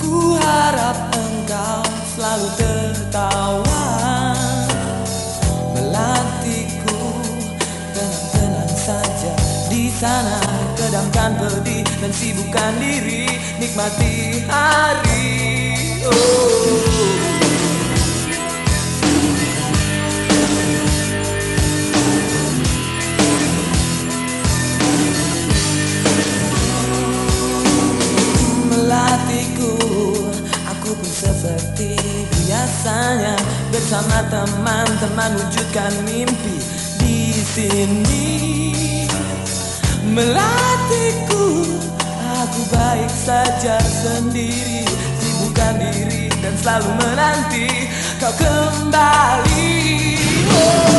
Ku harap engkau selalu tertawa Melantiku tenang-tenang saja Di sana kedamkan pedih dan sibukkan diri Nikmati hari oh. Bersama teman-teman wujudkan mimpi di sini. Melatihku Aku baik saja sendiri. Sibukkan diri dan selalu menanti Kau kembali. Oh.